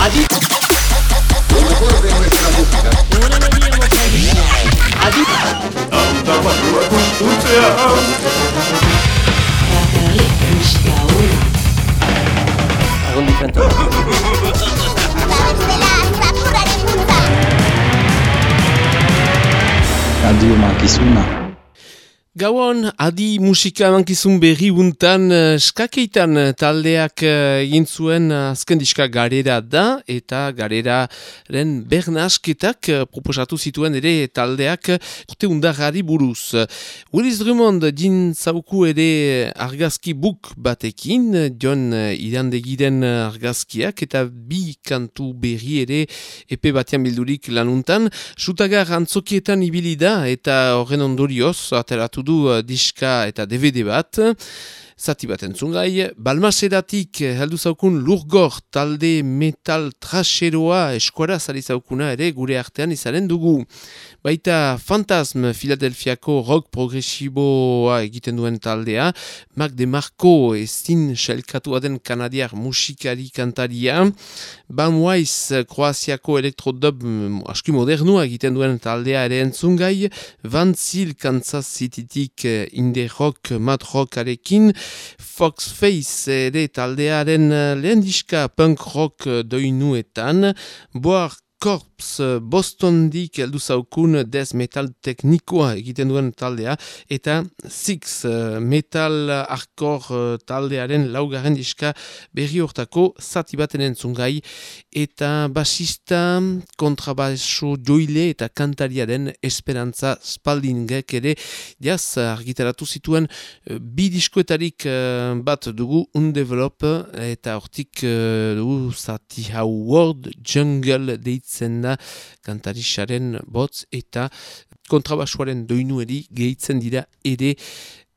Adicto. Algún diferente. Radio Gauan, adi musika mankizun berri untan uh, skakeitan taldeak uh, egin zuen azken diska garera da eta gareraren bernasketak proposatu zituen ere taldeak urte undarrari buruz. Willis Drummond din zauku ere argazki buk batekin, John uh, irandegiren argazkiak eta bi kantu berri ere epe batean bildurik lanuntan. Sutagar antzokietan ibili da eta horren ondorioz ateratu du uh, diska eta DVD bat. Zati bat entzungai, balmaseratik heldu zaukun lurgor talde metal traseroa eskuara zari zaukuna ere gure artean izanen dugu. Baita Fantasm Philadelphiako rock progresiboa egiten duen taldea, Mac DeMarco ezin xelkatu den kanadiar musikari kantaria, Bam Kroaziako elektrodub aski modernua egiten duen taldea ere entzungai, Van Zyl Kansas Citytik eh, indie rock, mad rock arekin, Fox Face ere taldearen eh, lehen diska punk rock eh, doinuetan, Boar Corps Bostondik heldu zaukun death metal teknikoa egiten duen taldea eta Six metal hardcore taldearen laugarren diska berri hortako zati baten entzungai eta basista kontrabaso joile eta kantariaren esperantza spaldingek ere jaz argitaratu zituen bi diskoetarik bat dugu undevelop eta hortik dugu zati hau world jungle deitzen gehitzen da kantarixaren botz eta kontrabasuaren doinueri gehitzen dira ere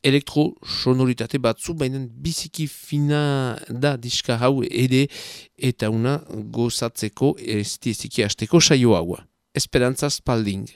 elektrosonoritate batzu, baina biziki fina da diska hau ere eta una gozatzeko ez diziki hasteko saio hau. Esperantza Spalding.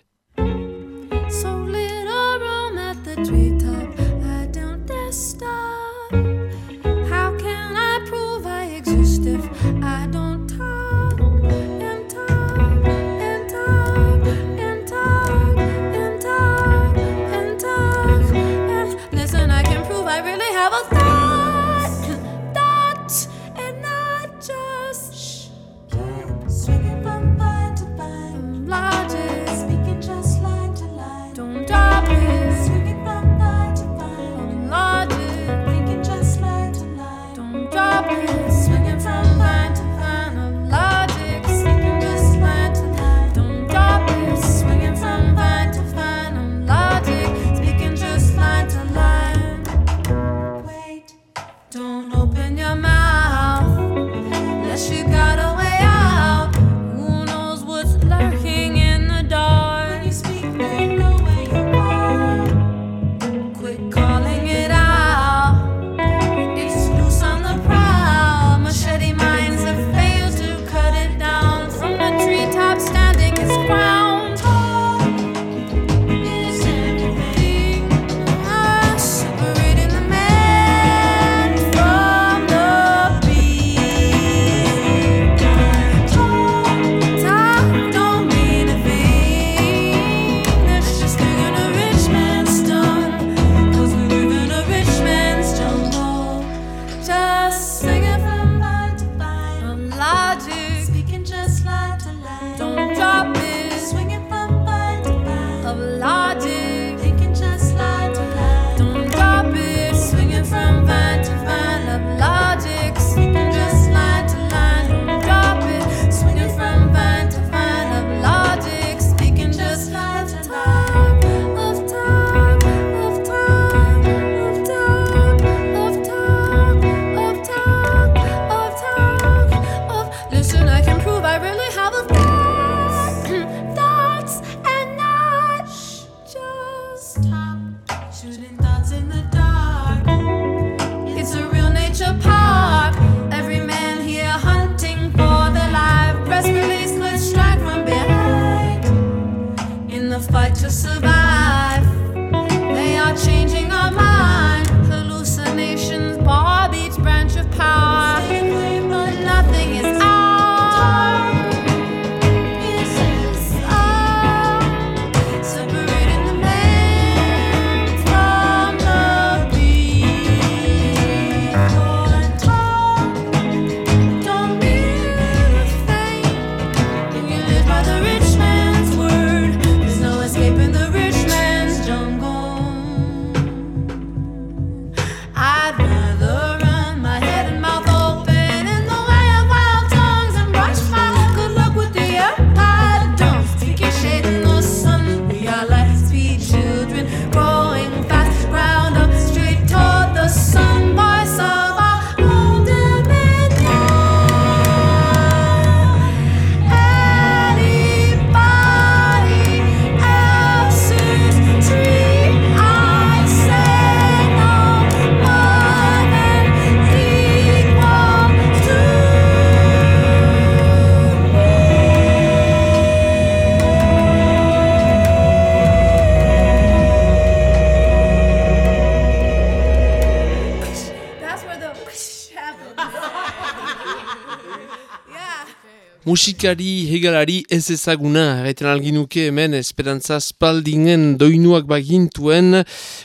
Musikari hegalari ez ezaguna, erraiten alginuke hemen Esperantza Spaldingen doinuak bagintuen,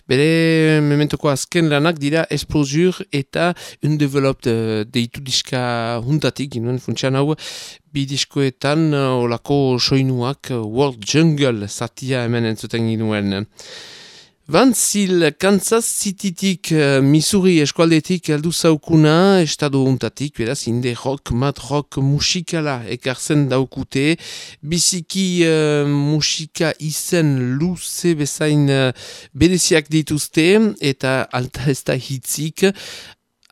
bere mementoko azken lanak dira Explosure eta Undeveloped. Deitu diska huntatik, inoen funtsian hau, bi diskoetan eh, olako soinuak World Jungle zatia hemen entzuten ginuen. Bantzil, Kansas Citytik, uh, Missouri eskualdetik heldu zaukuna, estado untatik, beraz, inde rock, mat rock musikala ekartzen daukute, biziki uh, musika izen luze bezain uh, bereziak dituzte, eta alta ez da hitzik,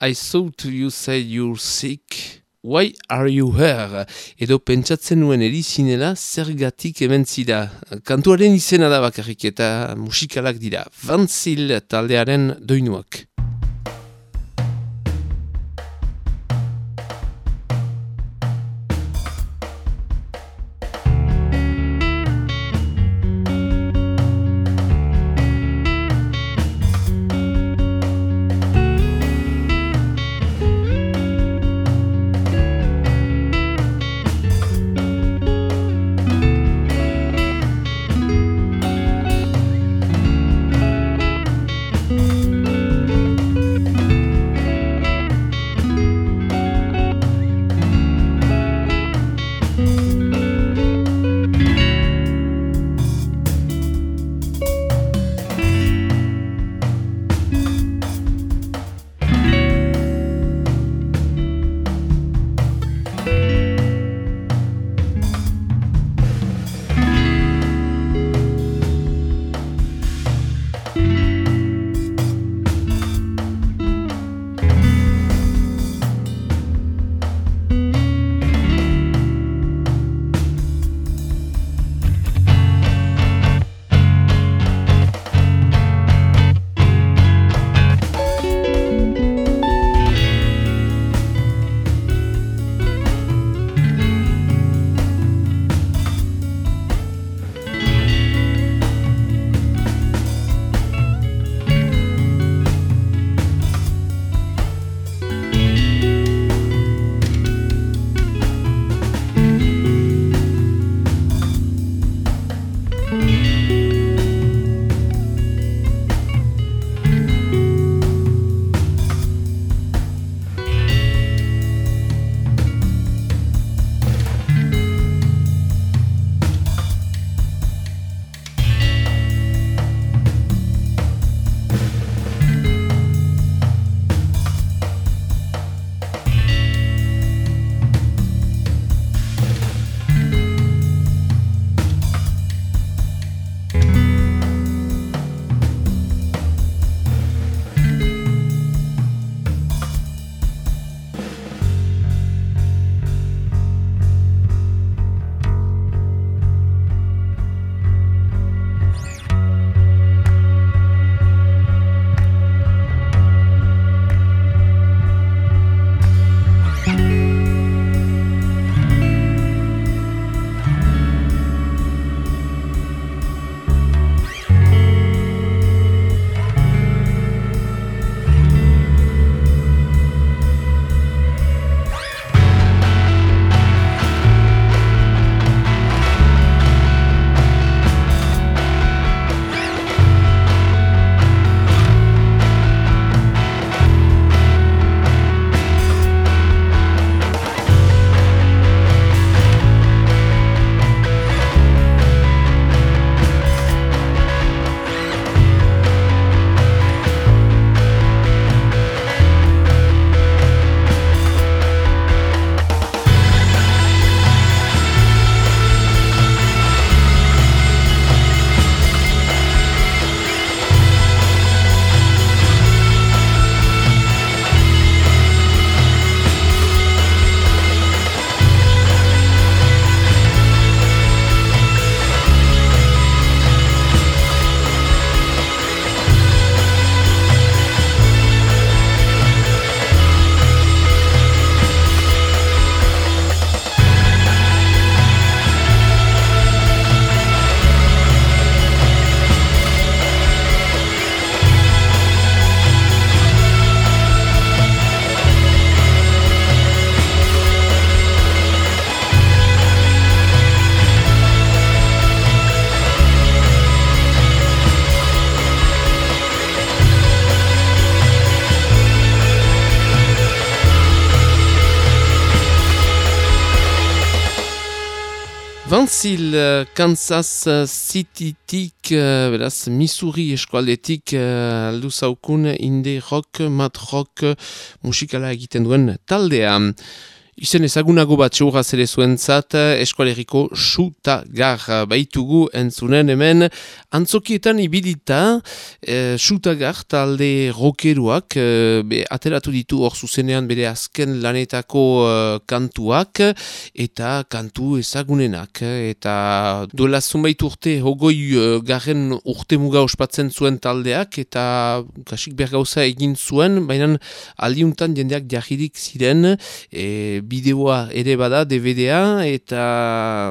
I thought you said you're sick, Why are you here? Edo pentsatzen nuen erizinela zergatik hemen zira. Kantuaren izena da bakarrik eta musikalak dira. Vanzil taldearen doinuak. Vanzil, uh, Kansas uh, Citytik, uh, beraz, Missouri eskualdetik aldu zaukun indie rock, mat rock musikala egiten duen taldea. Izen ezagunago bat txurra zere zuen zat, eskualeriko suta gar baitugu entzunen hemen. Antzokietan ibilita, e, suta gar talde rokeruak, e, be, ateratu ditu hor zuzenean bere azken lanetako e, kantuak, eta kantu ezagunenak. Eta duela zunbait urte, hogoi e, garren urte muga ospatzen zuen taldeak, eta kasik bergauza egin zuen, baina aldiuntan jendeak jahirik ziren, e, bideoa ere bada, DVD-a, eta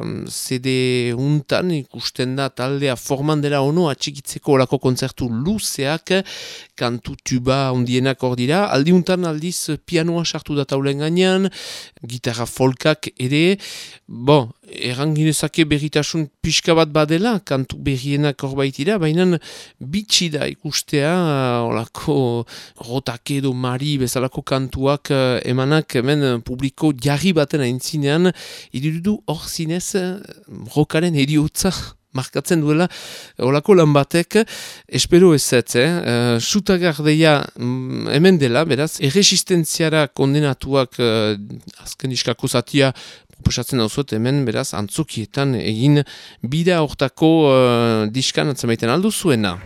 mm, CD untan ikusten da taldea forman dela ono atxikitzeko olako kontzertu luzeak, kantu tuba ondienak hor dira, aldiuntan aldiz pianoa sartu da taulen gainean, gitarra folkak ere, bon, erranginezake berritasun pixka bat badela, kantu berrienak hor baitira, baina bitxi da ikustea, olako rotak edo mari bezalako kantuak eh, emanak hemen publiko jarri baten aintzinean, irudu hor zinez rokaren eriotza markatzen duela, olako lan batek, espero ez ez, eh? Uh, Sutagardeia mm, hemen dela, beraz, erresistenziara kondenatuak uh, azken diskako zatia proposatzen dauzot hemen, beraz, antzokietan egin bida hortako uh, diskan atzamaiten aldu zuena.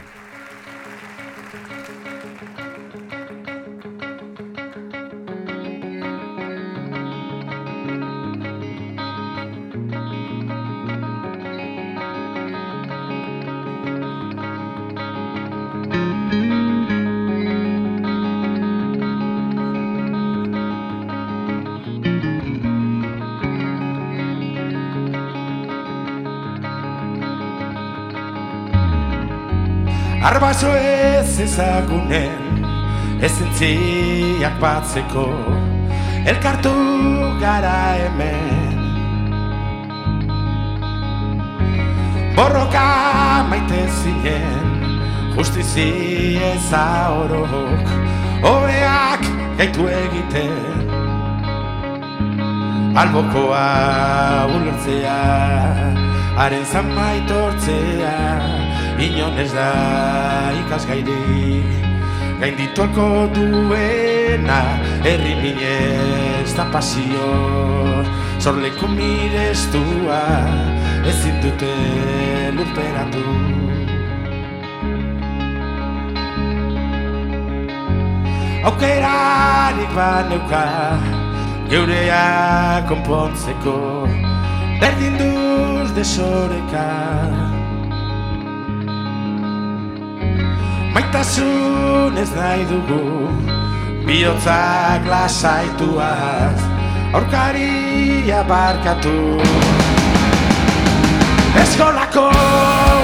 Ezentziak batzeko Elkartu gara hemen. Borroka maite zinen Justizi ez ahorok Horeak gaitu egiten. Albokoa ulertzea Haren zamaitortzea inon ez da ikasgairi Gain ditualko duena herri minez da pasio. Zorleko mireztua ezin dute lurperatu. Aukerarik baneuka geurea konpontzeko Berdin duz desoreka Maitasun ez nahi dugu Biotzak lasaituaz Aurkaria barkatu. Eskolako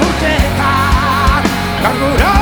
urteetan Ganguroi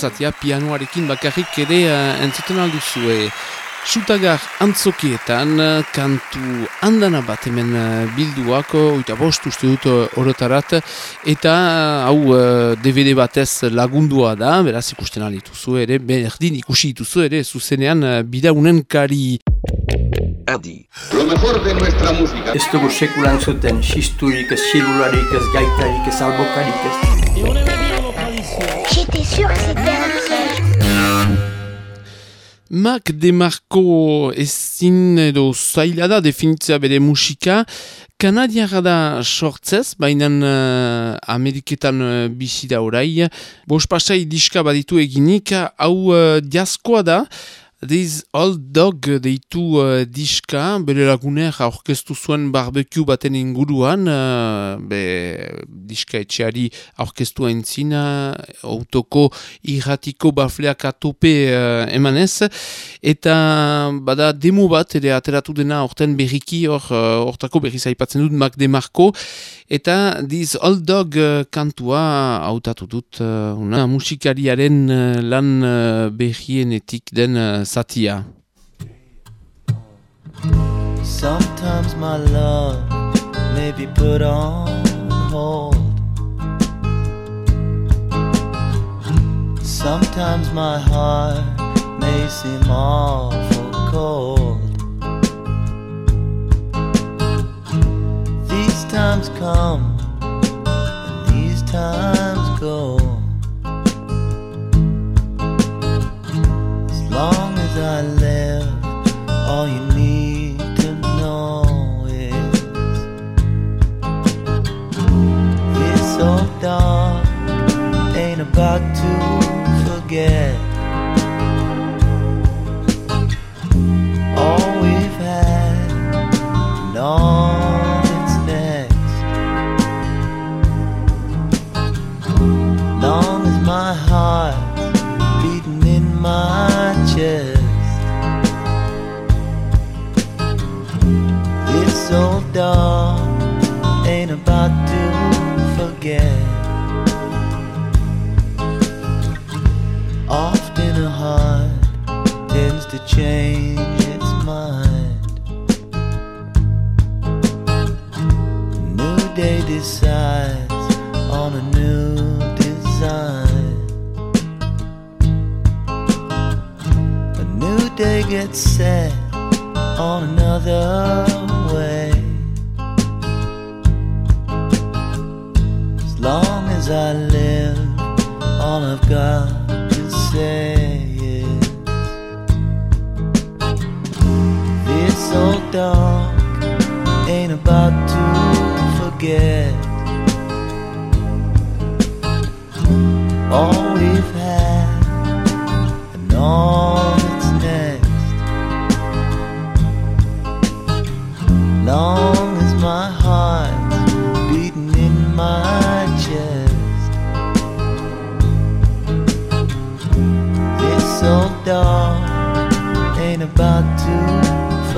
berzatia pianoarekin bakarrik ere uh, entzuten alduzue. Sutagar antzokietan, uh, kantu andana bat hemen uh, bilduak, oita bost uste dut orotarat, eta hau DVD batez lagundua da, beraz ikusten alituzu ere, berdin ikusi dituzu ere, zuzenean bidaunen kari. Adi. Lo mejor de nuestra música. Ez dugu sekulan zuten, xisturik, ez xilularik, ez gaitarik, ez albokarik, ez... Sûre que c'était un piège. Mac DeMarco ezin edo zaila da definitzea bere musika, Kanadiara da sortzez, baina uh, Ameriketan uh, bizi da orai. Bos pasai diska baditu eginik, hau uh, diaskoa da, This Old deitu uh, diska, bere laguner aurkeztu zuen barbecue baten inguruan, uh, be, diska etxeari aurkeztu entzina, autoko irratiko bafleak atope uh, emanez, eta bada demo bat, ere ateratu dena orten berriki, hor, uh, hortako berriz aipatzen dut Mac DeMarco, eta This Old Dog uh, kantua hautatu dut, una musikariaren uh, lan uh, berrienetik den zatia. Sometimes my love may be put on hold. Sometimes my heart may seem awful cold. These times come and these times go. As long I all you need to know is this old dog ain't about to forget all we've had and all that's next. Long as my heart's Ain't about to forget. Often a heart tends to change its mind. A new day decides on a new design. A new day gets set on another way. I live, all I've got to say is this old dog ain't about to forget. All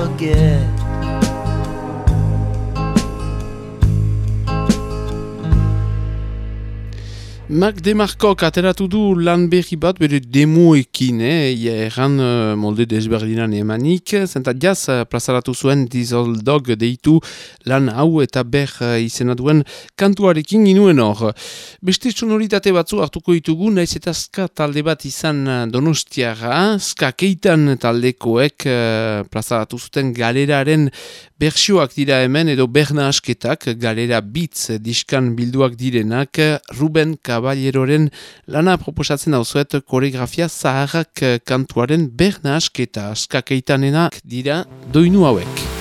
forget. Mac DeMarcok ateratu du lan berri bat bere demoekin, eh? Ia erran uh, molde desberdinan emanik, zenta jaz uh, plazaratu zuen Old Dog deitu lan hau eta ber uh, izena duen kantuarekin ginuen hor. Beste sonoritate batzu hartuko ditugu, naiz eta ska talde bat izan donostiara, ska keitan taldekoek uh, plazaratu zuten galeraren bersioak dira hemen edo berna asketak galera bitz diskan bilduak direnak Ruben Caballeroren lana proposatzen dauzuet koreografia zaharrak kantuaren berna asketa askakeitanenak dira doinu hauek.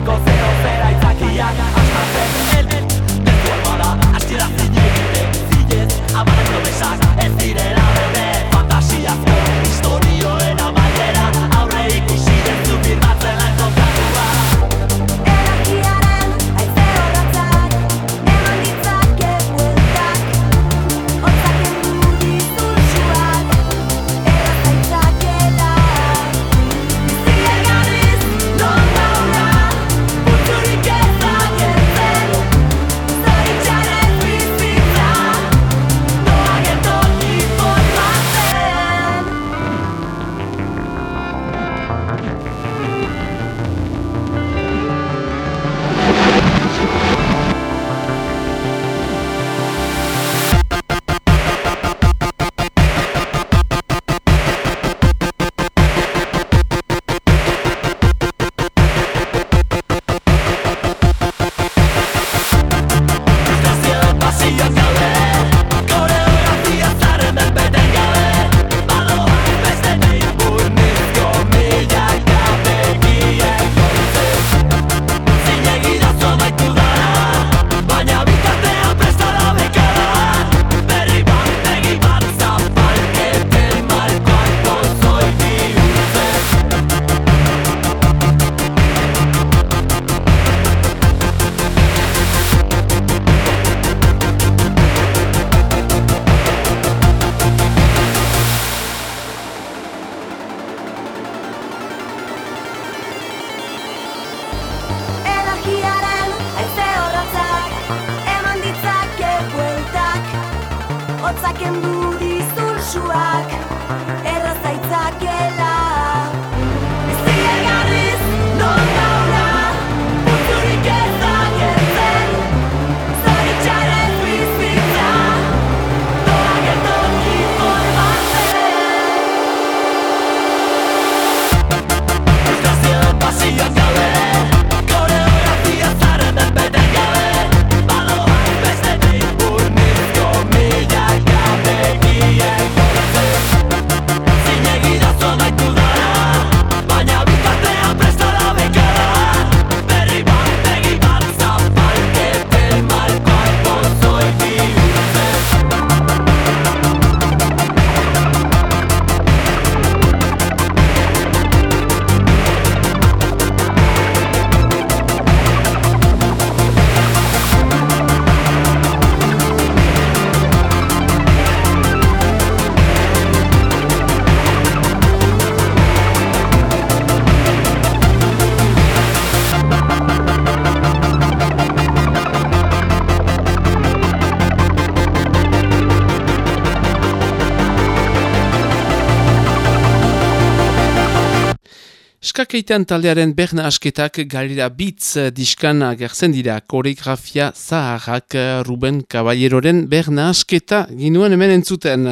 de Hotzak endu dizultsuak Erraz Skakeitan taldearen berna asketak galera bitz diskan agertzen dira koreografia zaharrak eh, Ruben Caballeroren berna asketa ginuen hemen entzuten.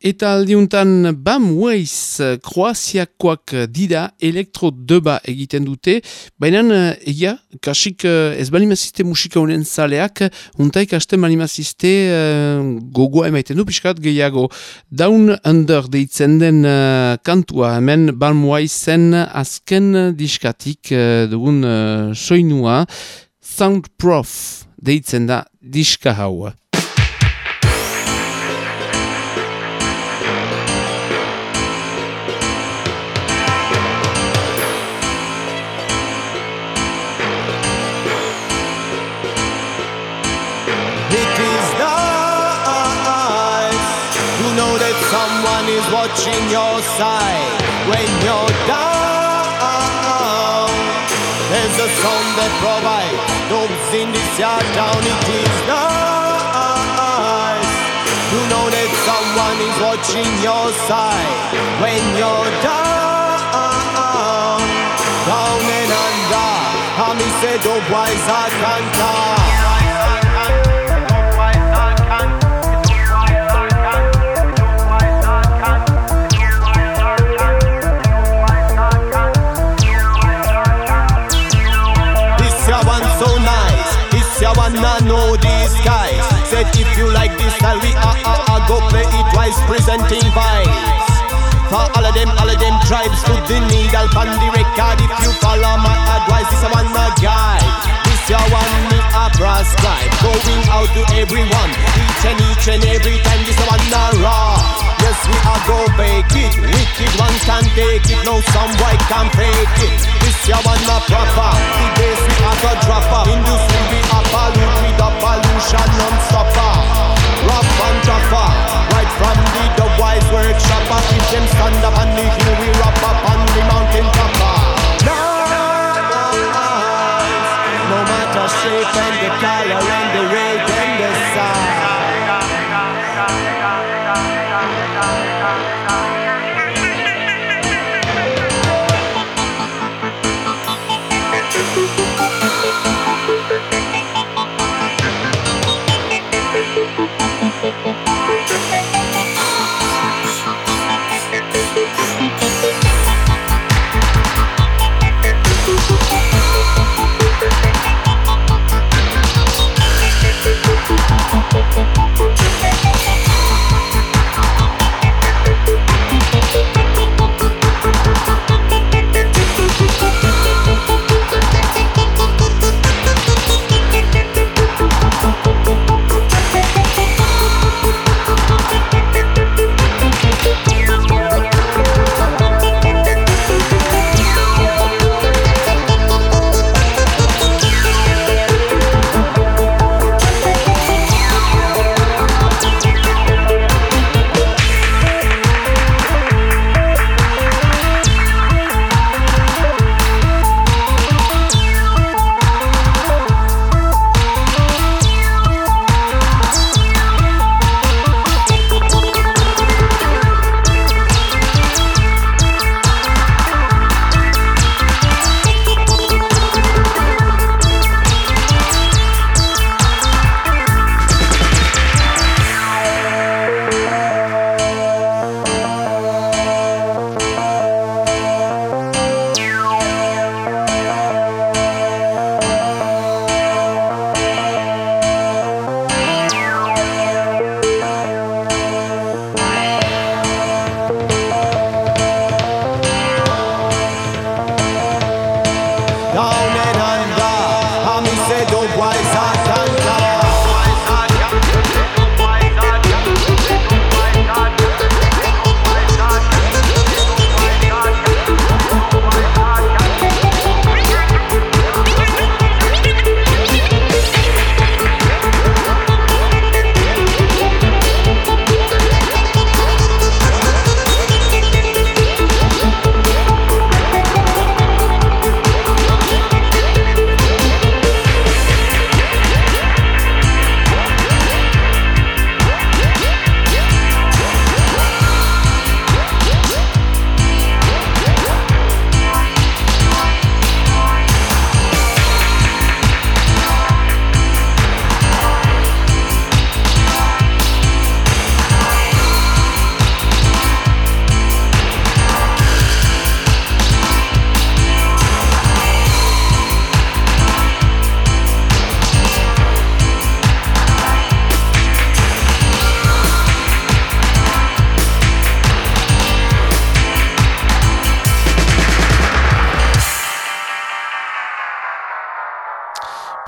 Eta aldiuntan Bam Weiss kroaziakoak dira elektro deba egiten dute, baina eh, egia, kasik eh, ez balimaziste musika honen zaleak, untaik haste balimaziste uh, gogoa emaiten du pixkat gehiago. Down Under deitzen den eh, kantua hemen Bam Weissen azken diskatik uh, dugun uh, soinua Sound Prof deitzen da diska hau. Watching your side when you're down. There's a song that provides dopes in this yard town. It is nice to know that someone is watching your side when you're down. Down and under, I me say dope oh, wise I can't twice, presenting vibes. For all of them, all of them tribes, put the needle on the record. If you follow my advice, this a one a guy. This your one me a brand ascribe. Going out to everyone, each and each and every time this one a raw. Yes, we are go bake it. Wicked one can take it. No, some white can fake it. This ya one not proper. The days we are go dropper. Industry we are pollute with a pollution non-stopper. Rough and tougher. Right from the the wise workshopper. If them stand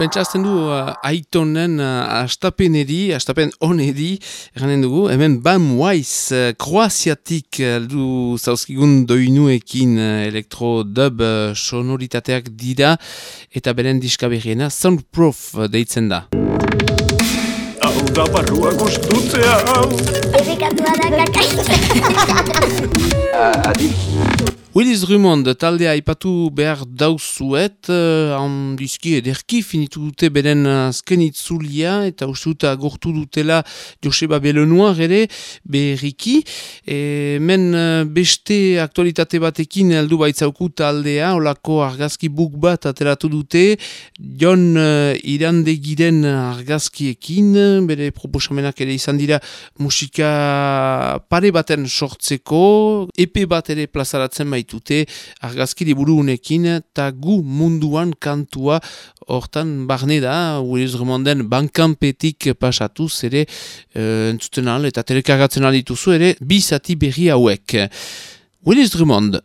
Pentsazten du uh, aitonen uh, astapeneri, astapen oneri, eranen dugu, hemen Bam Weiss, uh, kroaziatik uh, du zauzkigun doinuekin uh, elektro-dub uh, sonoritateak dira, eta beren diskaberriena Soundproof uh, deitzen da. Hau da barrua gustutzea, hau. Errekatua da kakaitza. Willis Drummond taldea aipatu behar dauzuet, uh, handizki ederki finitu dute beren azken itzulia eta ustuta gortu dutela Joseba Belenoir ere berriki. E, men uh, beste aktualitate batekin heldu baitzauku taldea, olako argazki buk bat ateratu dute, John uh, Irandegiren argazkiekin, bere proposamenak ere izan dira musika pare baten sortzeko, epe bat ere plazaratzen baitute argazki liburu unekin eta gu munduan kantua hortan barne da, Willis Drummonden bankanpetik pasatuz ere uh, entzuten al eta telekargatzen aldituzu ere bi zati berri hauek. Willis Drummond.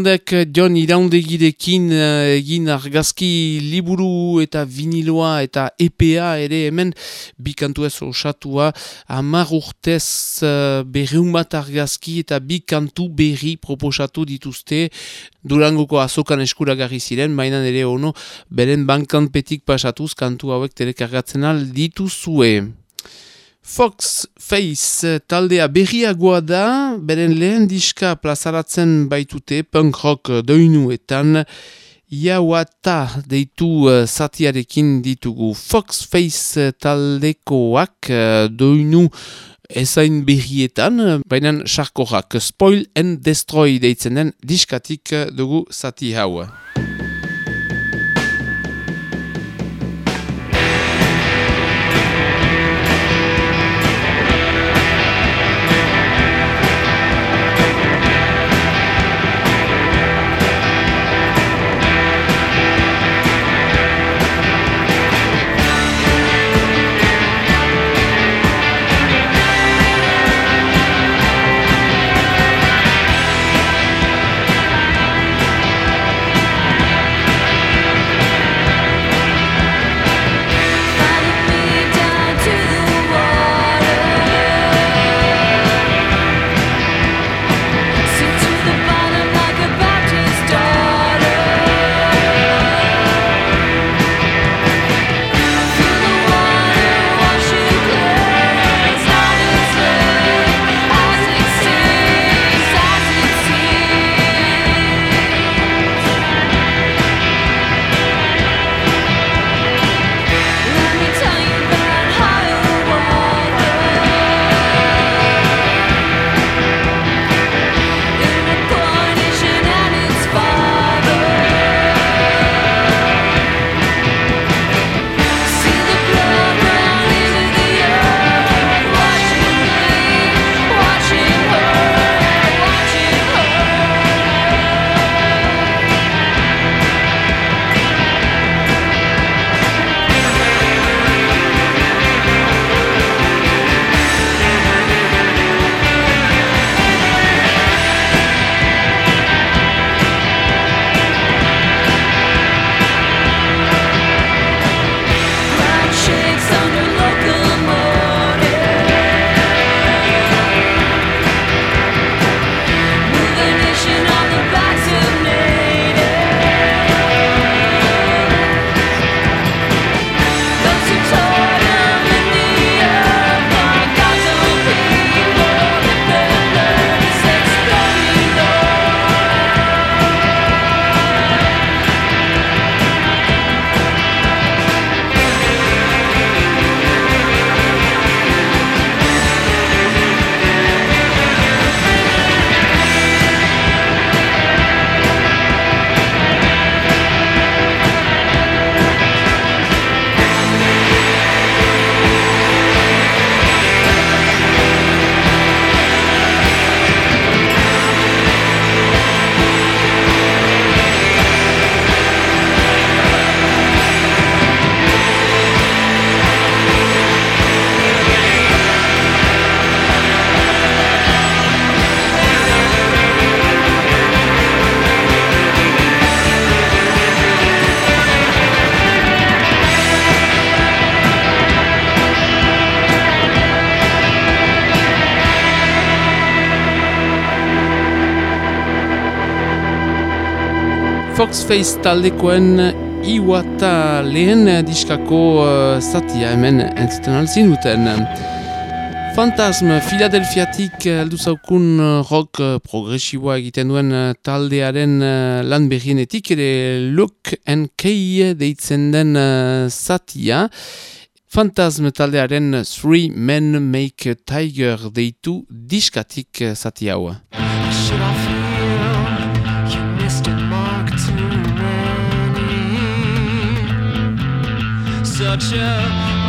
Willis Drummondek John Iraundegirekin eh, egin argazki liburu eta viniloa eta EPA ere hemen bikantu ez osatua amar urtez uh, berreun bat argazki eta bikantu berri proposatu dituzte Durangoko azokan eskuragarri ziren, baina ere ono beren bankanpetik pasatuz kantu hauek telekargatzen dituzue. Fox Face taldea berriagoa da, beren lehen diska plazaratzen baitute punk rock doinuetan, Iauata deitu uh, zatiarekin ditugu. Fox Face taldekoak uh, doinu ezain berrietan, baina sarkorak. Spoil and Destroy deitzen den diskatik dugu zati hau. Foxface taldekoen Iwata lehen diskako uh, zatia hemen entzuten alzin duten. Fantasm, Philadelphiatik aldu zaukun rock uh, progresiboa egiten duen taldearen lan berrienetik ere Look and Key deitzen den uh, zatia. Fantasm taldearen Three Men Make Tiger deitu diskatik zati hau. torture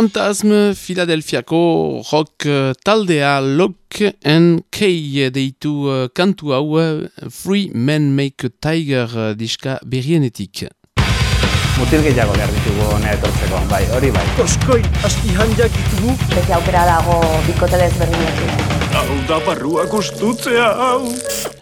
Fantasm Philadelphiako rock eh, taldea Lock and Key deitu eh, kantu hau eh, Free Men Make a Tiger eh, diska berrienetik. Mutil gehiago behar ditugu hona etortzeko, bai, hori bai. Oskoi, asti handiak ditugu. Beti aukera dago bikote desberdinekin. Hau da barrua gustutzea hau.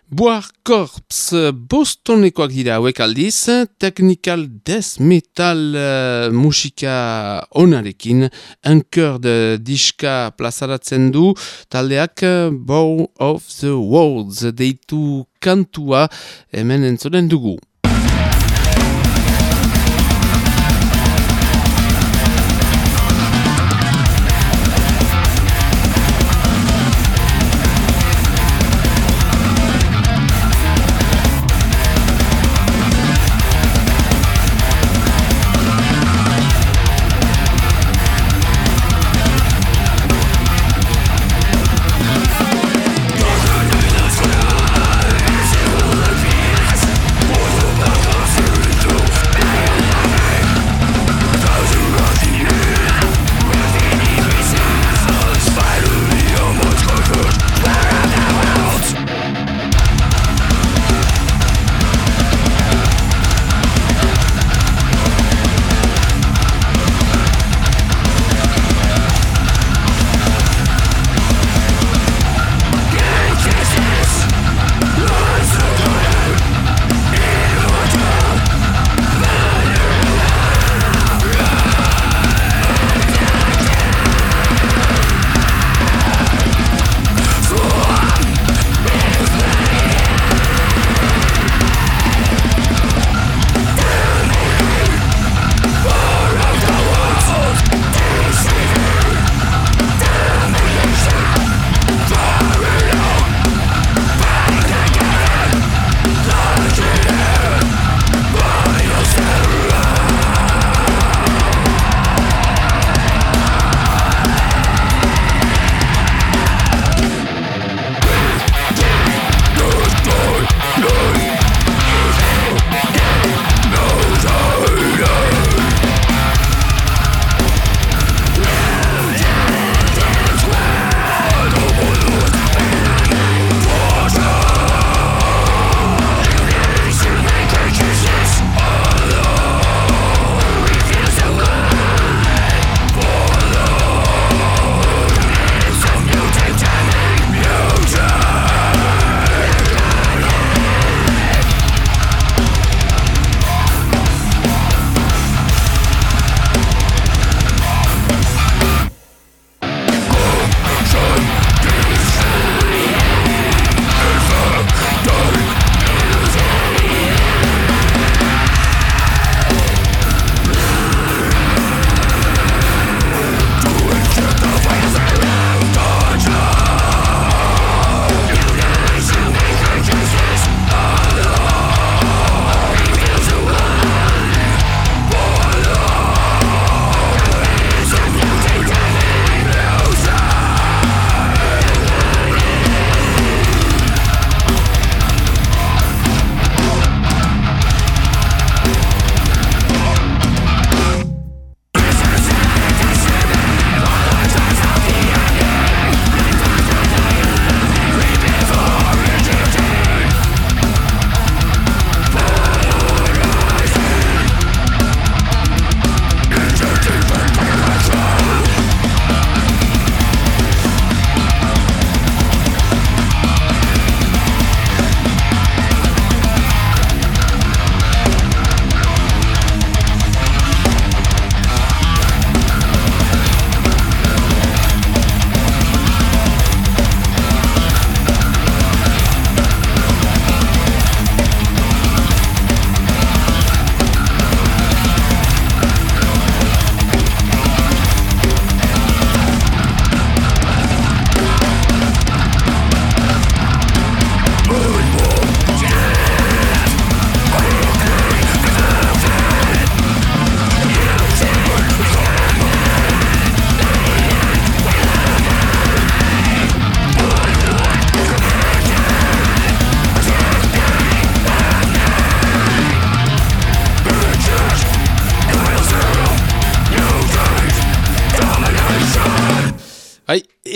Boar Corps eh, bostonekoak dira hauek aldiz, technical death metal uh, musika onarekin, Anchor de diska plazaratzen du, taldeak uh, Bow of the Worlds deitu kantua hemen entzoren dugu.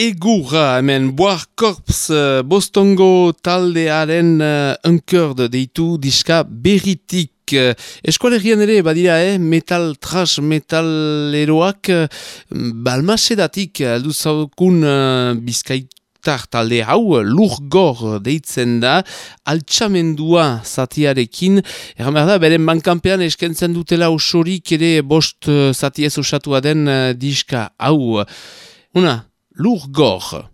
Egurra hemen Boar Corps uh, Bostongo taldearen uh, unkerd deitu diska berritik. Uh, Eskualerian ere, badira, eh, metal, trash metaleroak uh, balmasedatik aldu zaukun uh, bizkaitar talde hau, lurgor deitzen da, altxamendua zatiarekin, erran behar da, beren bankanpean eskentzen dutela osorik ere bost uh, zatiez osatua den uh, diska hau. Una, Lurgor.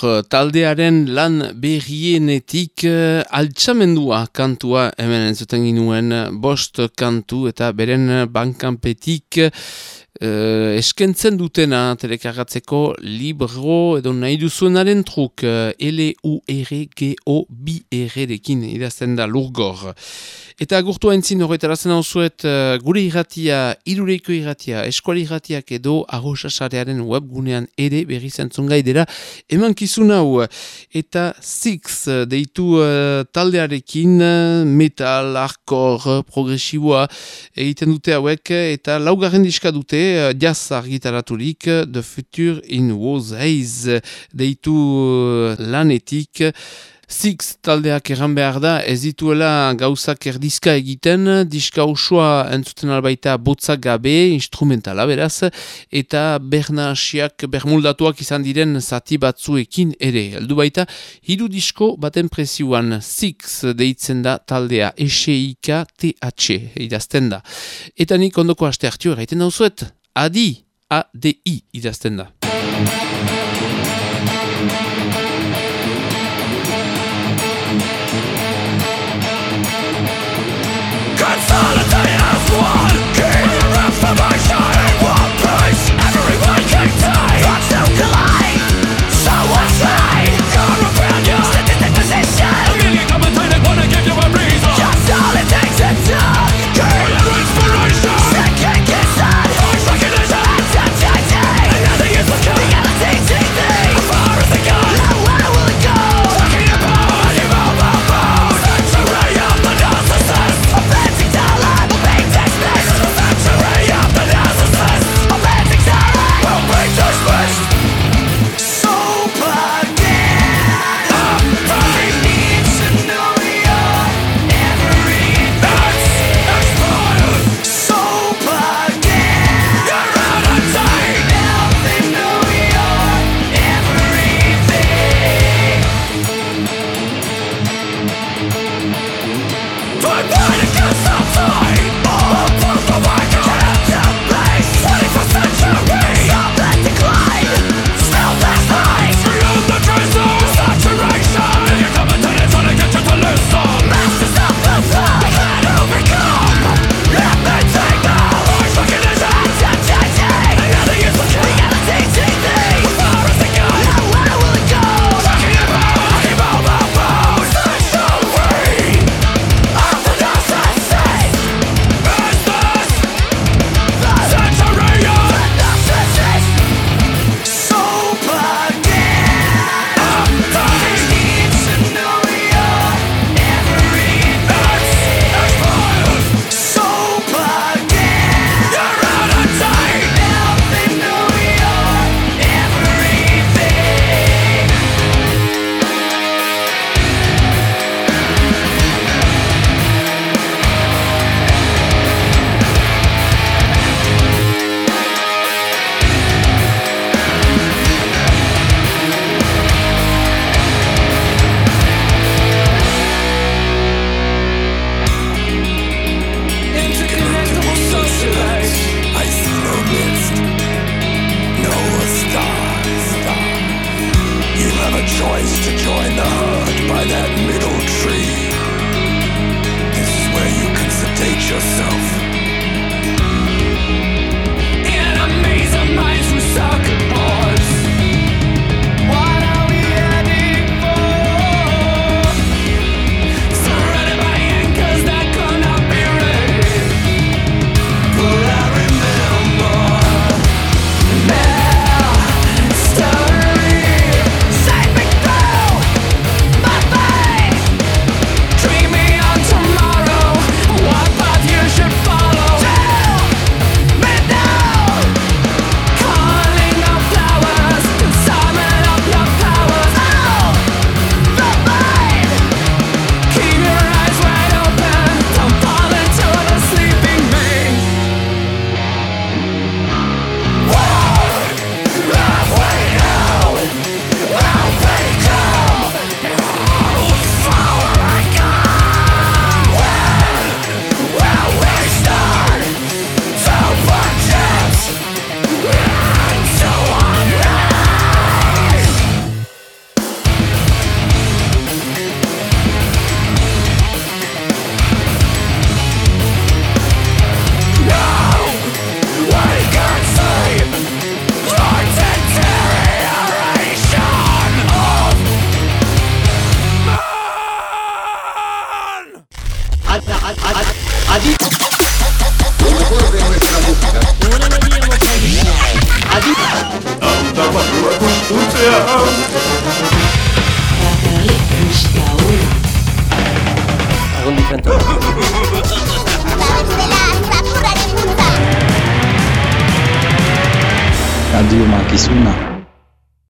Eh, taldearen lan berrienetik uh, altxamendua kantua hemen entzuten ginuen eh, bost kantu eta beren bankanpetik uh, eskentzen dutena telekargatzeko libro edo nahi duzuenaren truk uh, L-U-R-G-O-B-R-rekin idazten da Lurgor. Eta gurtu haintzin horretarazen hau zuet uh, gure irratia, irureiko irratia, eskuali irratiak edo arrosasarearen webgunean ere berri zentzun gaidera eman kizun hau. Eta Six deitu uh, taldearekin metal, hardcore, progresiboa egiten dute hauek eta laugarren diska dute jazz argitaraturik The Future in Was Haze deitu uh, lanetik Six taldeak erran behar da, ez dituela gauzak erdizka egiten, diska osoa entzuten albaita botza gabe, instrumentala beraz, eta berna asiak bermuldatuak izan diren zati batzuekin ere. Eldu baita, hiru disko baten presioan Six deitzen da taldea, S-I-K-T-H idazten da. Eta nik ondoko aste hartio erraiten dauzuet, adi, A-D-I idazten da. Consolidate